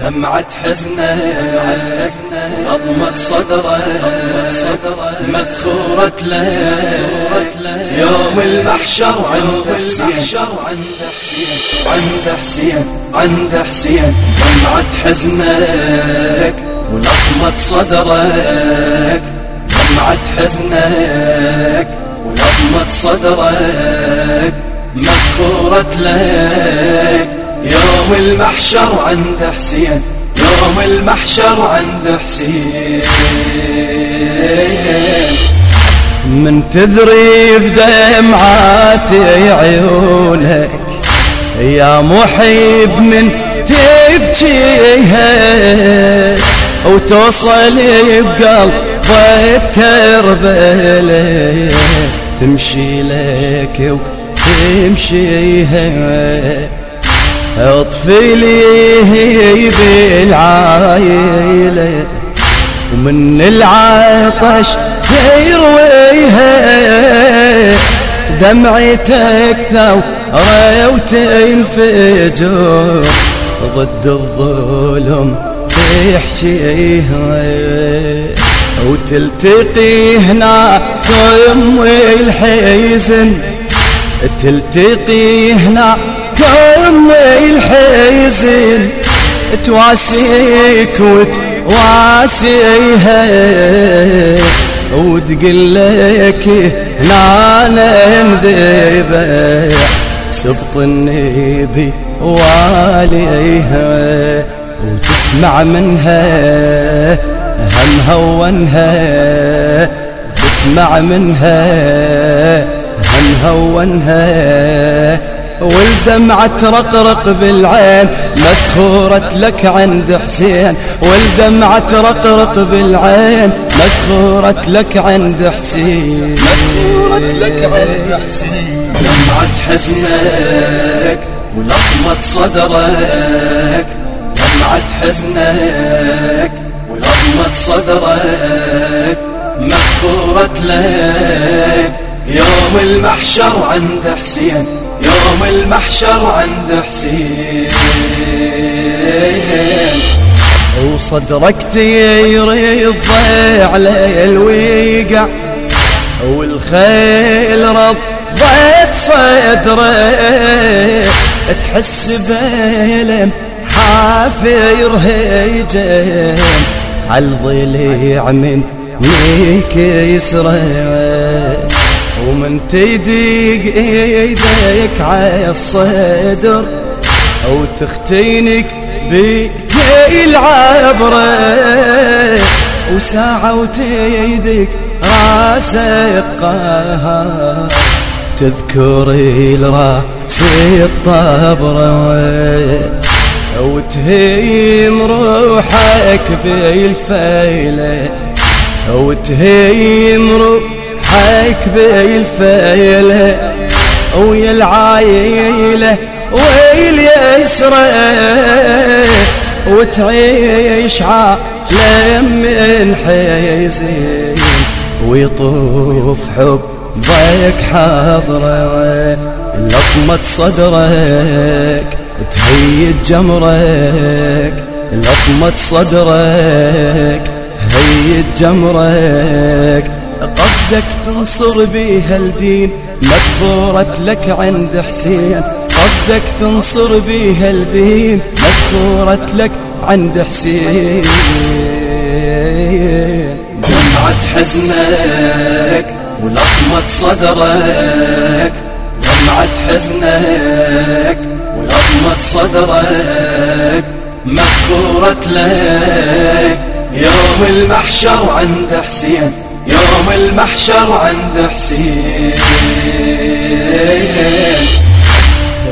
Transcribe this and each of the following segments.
دمعة حزنه أضمت صدره مذخورة له. يوم المحشر عند حسين عند حسين عند حسين دمعة حزنك ولطمة صدرك دمعة حزنك ولطمة صدرك مذخورة لك يوم المحشر عند حسين يوم المحشر عند حسين. من تذري بدمعاتي عيونك يا محب من تبكيها. وتوصل بقلبك كربلة تمشي لك وتمشيها. اطفلي بالعايلة ومن العطش ترويها دمعتك ثورة وتنفجر ضد الظلم تحشيها. وتلتقي هنا ام الحزن تلتقي هنا كم الحزن تواسيك وتواسيها. وتقول لك نانا نذيبه سبط النبي واليها. وتسمع منها همها ونها تسمع منها همها ونها والدمعة ترقرق بالعين مذخورة لك عند حسين. والدمعة ترقرق بالعين مذخورة لك عند حسين. دمعة حزنك ولطمة صدرك. دمعة حزنك ولطمة صدرك. مغفورة لك. يوم المحشر عند حسين. يوم المحشر عند حسين. وصدرك تيري الضيع الويقع والخيل رضيت صدره تحس بيلم حافر هيجم عالضليع من ميك يسره ومن تيديق إيديك عالصدر أو تختينك بكي العبرة وساعة وتيدك راسك قهر تذكري لراسي الطبرة وتهيم روحك بالفيلة وتهيم روحك حيك بالفيلة ويا العايلة ويل يسرى وتعيش عالم من حيزين ويطوف حبك حضرة لطمة صدرك تهيج جمرك لطمة صدرك تهيج جمرك قصدك تنصر بيها الدين مكفورت لك عند حسين. قصدك تنصر بيها الدين مكفورت لك عند حسين. دمعة حزنك ولطمة صدرك. دمعة حزنك ولطمة صدرك. مغفورة لك. يوم المحشر عند حسين. يوم المحشر عند حسين.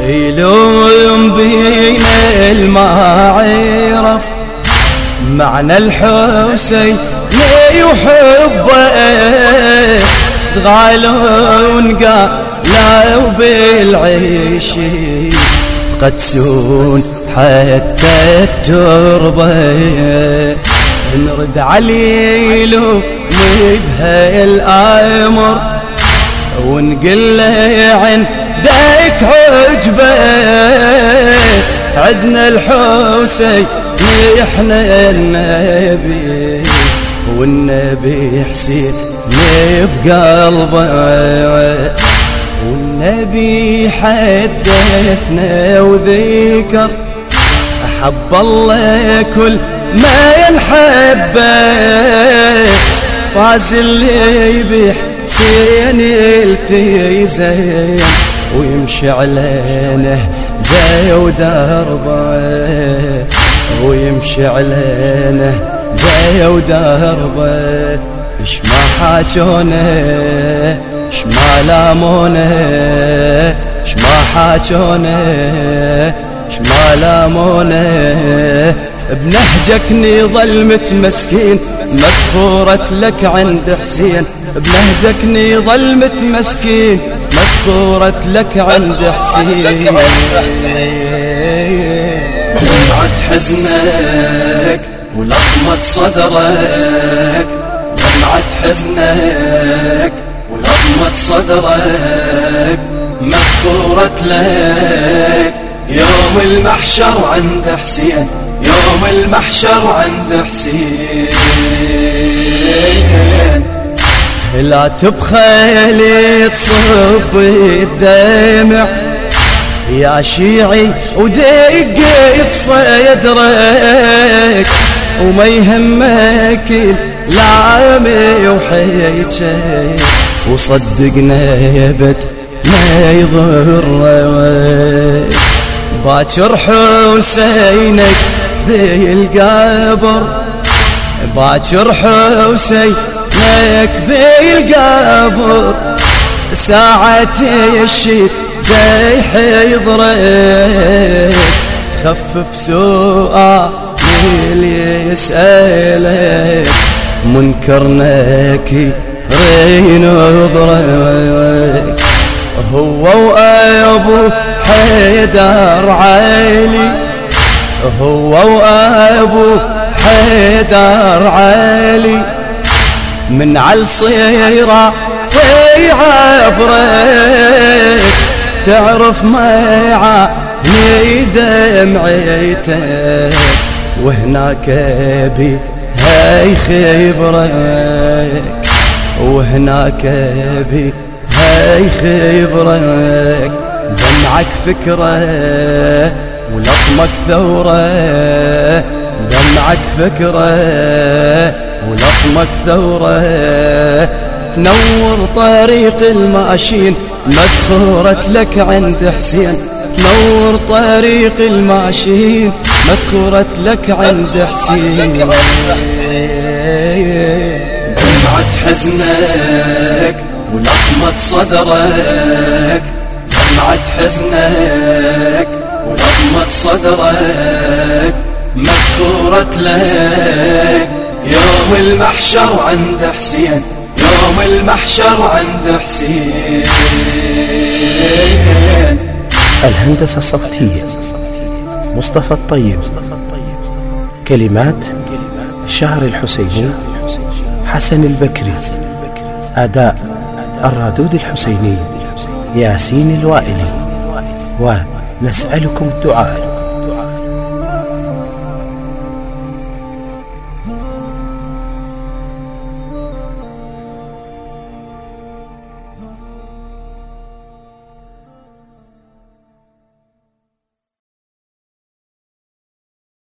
يلوم بين المعرف معنى الحسين يحبه تغالون قالوا بالعيشي تقدسون حتى التربة. نرد علي بها الامر ونقل له عندك عجبة. عدنا الحسين إحنا النبي والنبي حسين بقلبه والنبي حدثنا وذكر أحب الله كل ما ينحبه. فاز اللي بحسين التيزين ويمشي علينا جاي ودربه. ويمشي علينا جاي ودربه. اش ما حاجونه اش ما لامونه اش ما حاجونه اش ما لامونه بنهجك نظل متمسكين. مغفورة لك عند حسين بنهجك نظل متمسكين مغفورة لك عند حسين. دمعة حزنك ولطمة صدرك. دمعة حزنك ولطمة صدرك. مغفورة لك يوم المحشر عند حسين. يوم المحشر عند حسين. لا تبخل تصب الدمع. يا شيعي ودق بصدرك وما يهمك العامي وحيتك وصدقنا يبد ما يضرك. باكر حسينك بالقبر باكر حسينك بالقبر. ساعة الشيب داي يضرك خفف سؤال اللي يسألك. منكر رين نظرك هو وأبو حيدر علي هو وأبو حيدر علي من عالصيرة عبرك تعرف ما دمعيتك وهناك بي هاي خبرك وهناك بي هاي خبرك دمعك فكرة ولطمك ثورة دمعك فكرة ولطمك ثورة. تنور طريق الماشين مدخورة لك عند حسين. نور طريق الماشين مذكورة لك عند حسين. دمعة حزنك ولطمة صدرك. دمعة حزنك. ولطمة صدرك مذكورة لك. يوم المحشر عند حسين يوم المحشر عند حسين الهندسة الصوتية مصطفى الطيب. كلمات شهر الحسيني حسن البكري. أداء الرادود الحسيني ياسين الوائلي. ونسألكم الدعاء.